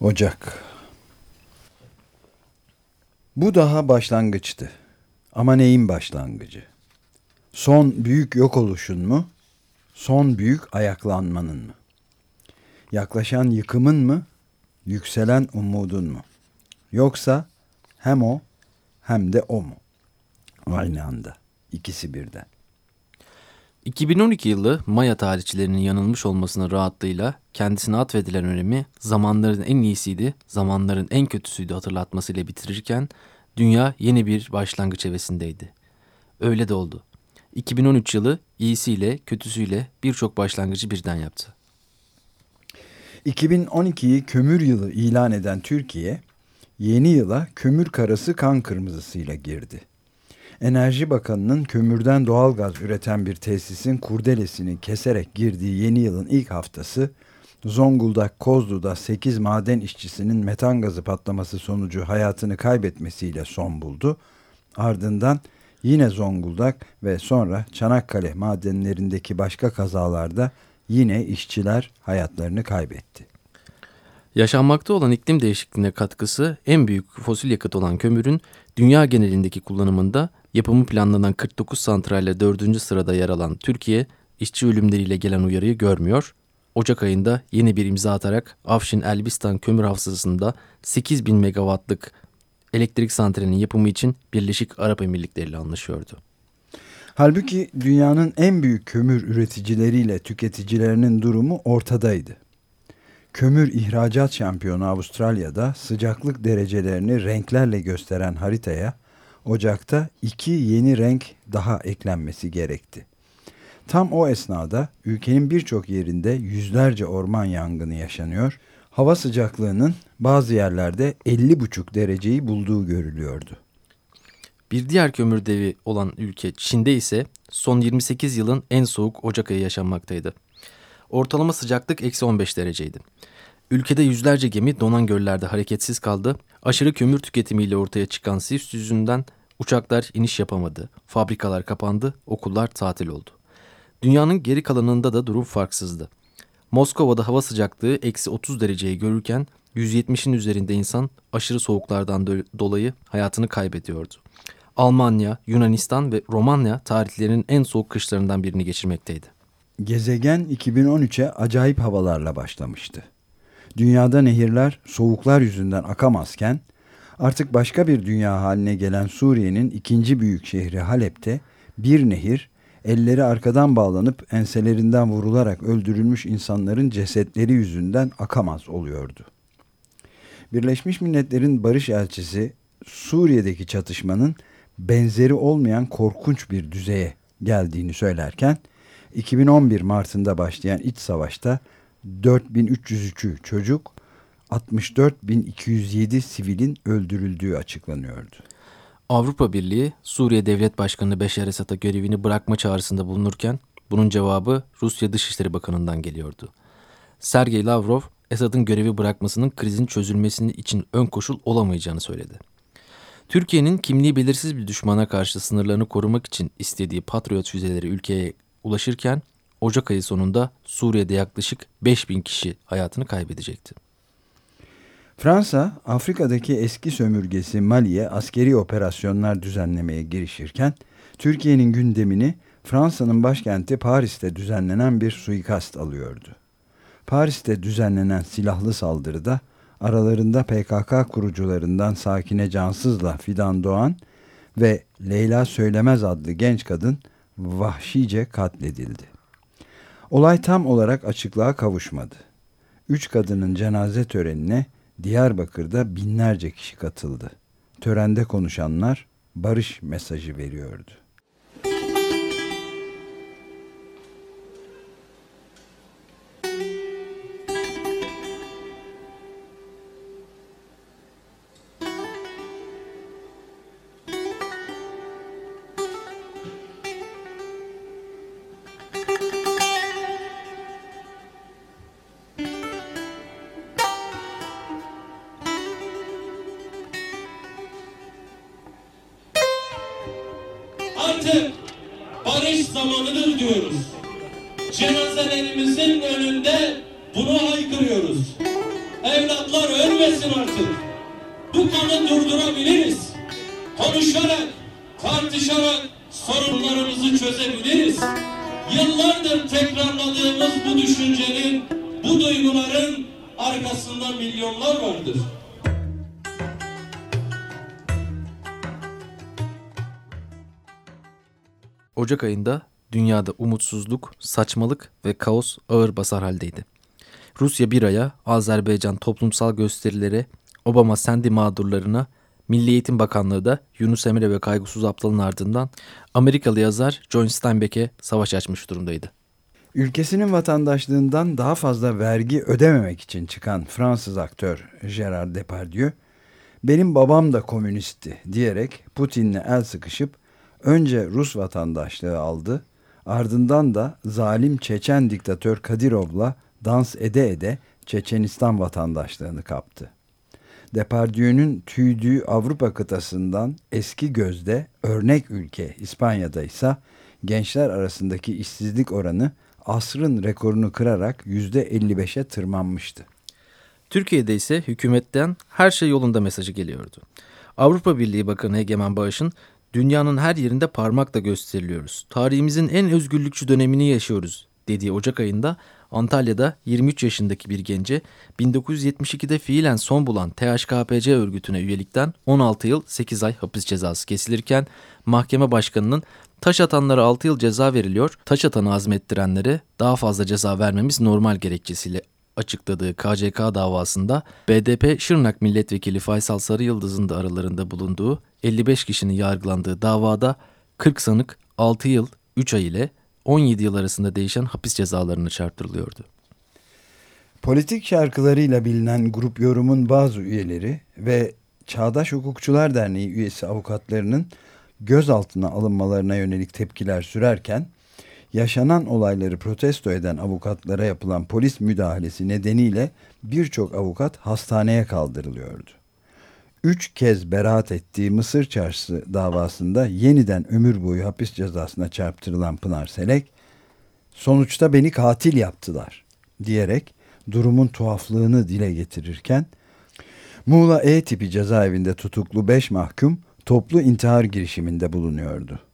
Ocak Bu daha başlangıçtı. Ama neyin başlangıcı? Son büyük yok oluşun mu? Son büyük ayaklanmanın mı? Yaklaşan yıkımın mı? Yükselen umudun mu? Yoksa hem o hem de o mu? Aynı anda. İkisi birden. 2012 yılı Maya tarihçilerinin yanılmış olmasına rahatlığıyla kendisine atfedilen önemi zamanların en iyisiydi, zamanların en kötüsüydü hatırlatmasıyla bitirirken dünya yeni bir başlangıç hevesindeydi. Öyle de oldu. 2013 yılı iyisiyle kötüsüyle birçok başlangıcı birden yaptı. 2012'yi kömür yılı ilan eden Türkiye, yeni yıla kömür karası kan kırmızısıyla girdi. Enerji Bakanı'nın kömürden doğal gaz üreten bir tesisin kurdelesini keserek girdiği yeni yılın ilk haftası, Zonguldak Kozlu'da 8 maden işçisinin metan gazı patlaması sonucu hayatını kaybetmesiyle son buldu. Ardından yine Zonguldak ve sonra Çanakkale madenlerindeki başka kazalarda yine işçiler hayatlarını kaybetti. Yaşanmakta olan iklim değişikliğine katkısı en büyük fosil yakıt olan kömürün dünya genelindeki kullanımında yapımı planlanan 49 santralle 4. sırada yer alan Türkiye, işçi ölümleriyle gelen uyarıyı görmüyor. Ocak ayında yeni bir imza atarak Afşin Elbistan kömür hafızasında 8000 megawattlık elektrik santralinin yapımı için Birleşik Arap Emirlikleri ile anlaşıyordu. Halbuki dünyanın en büyük kömür üreticileriyle tüketicilerinin durumu ortadaydı. Kömür ihracat şampiyonu Avustralya'da sıcaklık derecelerini renklerle gösteren haritaya Ocak'ta iki yeni renk daha eklenmesi gerekti. Tam o esnada ülkenin birçok yerinde yüzlerce orman yangını yaşanıyor. Hava sıcaklığının bazı yerlerde 50,5 dereceyi bulduğu görülüyordu. Bir diğer kömür devi olan ülke Çin'de ise son 28 yılın en soğuk Ocak ayı yaşanmaktaydı. Ortalama sıcaklık eksi 15 dereceydi. Ülkede yüzlerce gemi donan göllerde hareketsiz kaldı. Aşırı kömür tüketimiyle ortaya çıkan sis yüzünden uçaklar iniş yapamadı. Fabrikalar kapandı, okullar tatil oldu. Dünyanın geri kalanında da durum farksızdı. Moskova'da hava sıcaklığı eksi 30 dereceyi görürken 170'in üzerinde insan aşırı soğuklardan dolayı hayatını kaybediyordu. Almanya, Yunanistan ve Romanya tarihlerinin en soğuk kışlarından birini geçirmekteydi. Gezegen 2013'e acayip havalarla başlamıştı. Dünyada nehirler soğuklar yüzünden akamazken artık başka bir dünya haline gelen Suriye'nin ikinci büyük şehri Halep'te bir nehir elleri arkadan bağlanıp enselerinden vurularak öldürülmüş insanların cesetleri yüzünden akamaz oluyordu. Birleşmiş Milletler'in barış elçisi Suriye'deki çatışmanın benzeri olmayan korkunç bir düzeye geldiğini söylerken 2011 Mart'ında başlayan iç savaşta 4303'ü çocuk 64.207 sivilin öldürüldüğü açıklanıyordu. Avrupa Birliği Suriye Devlet Başkanı Beşar Esad'a görevini bırakma çağrısında bulunurken bunun cevabı Rusya Dışişleri Bakanı'ndan geliyordu. Sergey Lavrov, Esad'ın görevi bırakmasının krizin çözülmesinin için ön koşul olamayacağını söyledi. Türkiye'nin kimliği belirsiz bir düşmana karşı sınırlarını korumak için istediği Patriot füzeleri ülkeye ulaşırken Ocak ayı sonunda Suriye'de yaklaşık 5000 kişi hayatını kaybedecekti. Fransa, Afrika'daki eski sömürgesi Mali'ye askeri operasyonlar düzenlemeye girişirken, Türkiye'nin gündemini Fransa'nın başkenti Paris'te düzenlenen bir suikast alıyordu. Paris'te düzenlenen silahlı saldırıda aralarında PKK kurucularından Sakine Cansız'la Fidan Doğan ve Leyla Söylemez adlı genç kadın vahşice katledildi. Olay tam olarak açıklığa kavuşmadı. Üç kadının cenaze törenine Diyarbakır'da binlerce kişi katıldı. Törende konuşanlar barış mesajı veriyordu. Artık barış zamanıdır diyoruz. Cenazelerimizin önünde bunu haykırıyoruz. evlatlar ölmesin artık. Bu kanı durdurabiliriz. Konuşarak, tartışarak sorunlarımızı çözebiliriz. Yıllardır tekrarladığımız bu düşüncenin, bu duyguların arkasında milyonlar vardır. Ocak ayında dünyada umutsuzluk, saçmalık ve kaos ağır basar haldeydi. Rusya bir aya, Azerbaycan toplumsal gösterilere, Obama sendi mağdurlarına, Milli Eğitim Bakanlığı da Yunus Emre ve Kaygısız Aptal'ın ardından Amerikalı yazar John Steinbeck'e savaş açmış durumdaydı. Ülkesinin vatandaşlığından daha fazla vergi ödememek için çıkan Fransız aktör Gerard Depardieu, benim babam da komünistti diyerek Putin'le el sıkışıp önce Rus vatandaşlığı aldı, ardından da zalim Çeçen diktatör Kadirov'la dans ede ede Çeçenistan vatandaşlığını kaptı. Depardieu'nun tüydüğü Avrupa kıtasından eski gözde örnek ülke İspanya'da ise gençler arasındaki işsizlik oranı asrın rekorunu kırarak %55'e tırmanmıştı. Türkiye'de ise hükümetten her şey yolunda mesajı geliyordu. Avrupa Birliği Bakanı Egemen Bağış'ın dünyanın her yerinde parmakla gösteriliyoruz. Tarihimizin en özgürlükçü dönemini yaşıyoruz dediği Ocak ayında Antalya'da 23 yaşındaki bir gence 1972'de fiilen son bulan THKPC örgütüne üyelikten 16 yıl 8 ay hapis cezası kesilirken mahkeme başkanının taş atanlara 6 yıl ceza veriliyor, taş atanı azmettirenlere daha fazla ceza vermemiz normal gerekçesiyle açıkladığı KCK davasında BDP Şırnak Milletvekili Faysal Sarıyıldız'ın da aralarında bulunduğu 55 kişinin yargılandığı davada 40 sanık 6 yıl 3 ay ile 17 yıl arasında değişen hapis cezalarına çarptırılıyordu. Politik şarkılarıyla bilinen Grup Yorum'un bazı üyeleri ve Çağdaş Hukukçular Derneği üyesi avukatlarının gözaltına alınmalarına yönelik tepkiler sürerken yaşanan olayları protesto eden avukatlara yapılan polis müdahalesi nedeniyle birçok avukat hastaneye kaldırılıyordu. Üç kez beraat ettiği Mısır Çarşısı davasında yeniden ömür boyu hapis cezasına çarptırılan Pınar Selek, sonuçta beni katil yaptılar diyerek durumun tuhaflığını dile getirirken, Muğla E tipi cezaevinde tutuklu 5 mahkum toplu intihar girişiminde bulunuyordu.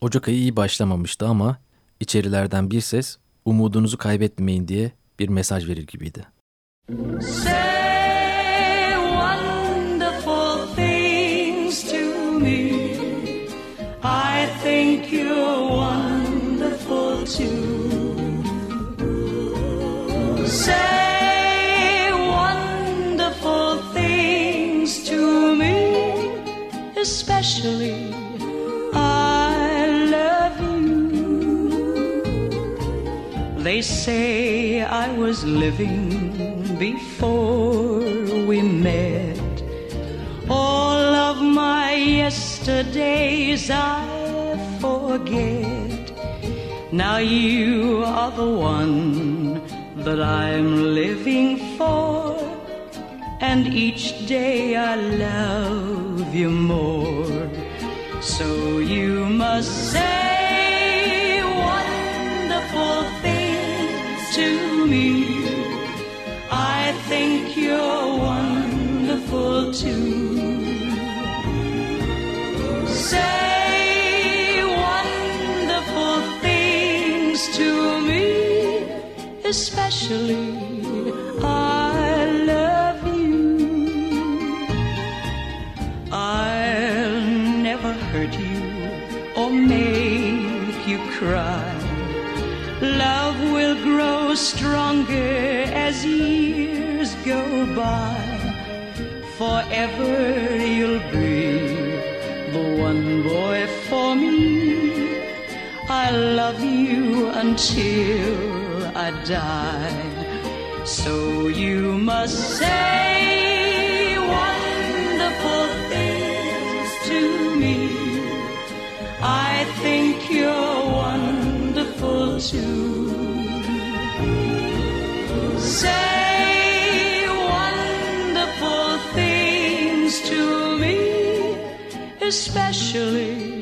Ocak ayı iyi başlamamıştı ama içerilerden bir ses umudunuzu kaybetmeyin diye bir mesaj verir gibiydi. Especially They say I was living before we met. All of my yesterdays I forget. Now you are the one that I'm living for. And each day I love you more. So you must say especially I love you. I'll never hurt you or make you cry. Love will grow stronger as years go by. Forever you'll be the one boy for me. I love you until I die. So you must say wonderful things to me. I think you're wonderful too. Say wonderful things to me, especially